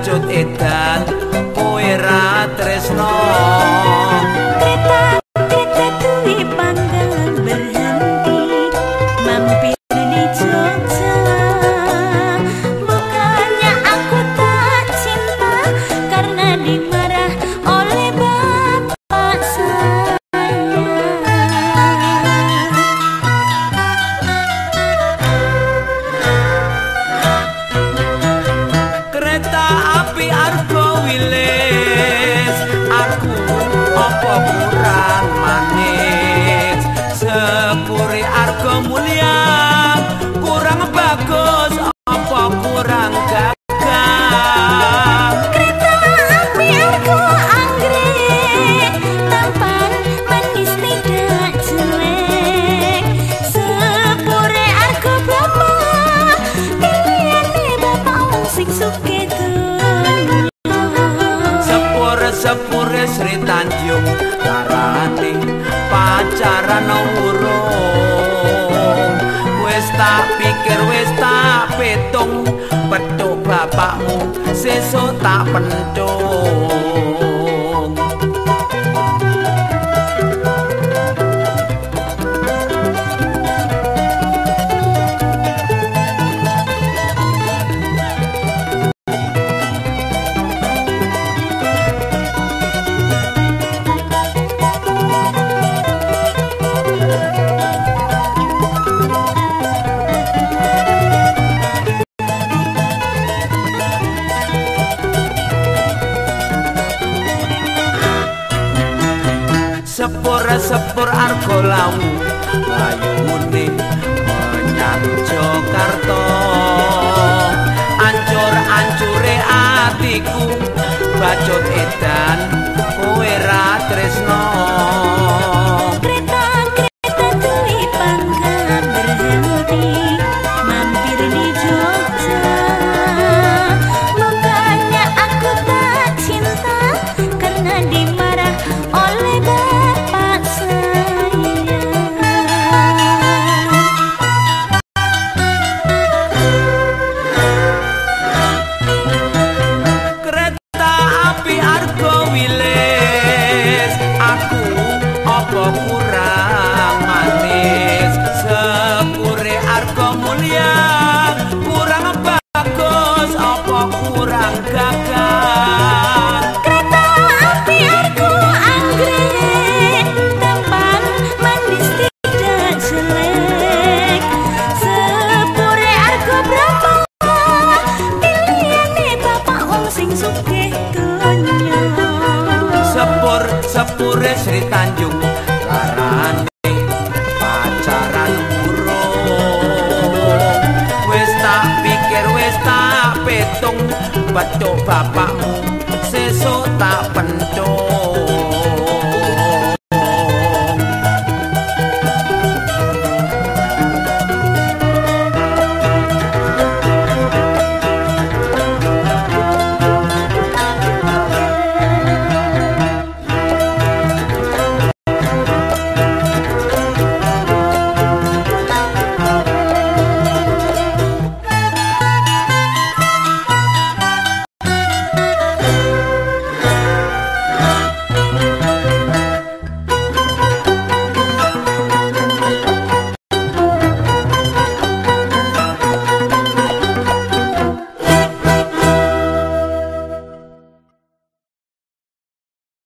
bacut edan kowe ra tresno Sri Tanjung karane pacaran urung. Wis tak pikir wis tak petung petuk bapakmu sesuk tak pentung sepur argo lawu. Ayune menyang Jakarta. Ancur ancure atiku bacut edan kowe ra tresno sepure Sri Tanjung larane pacaran urung wis tak pikir wis tak petung bapakmu sesuk tak pencung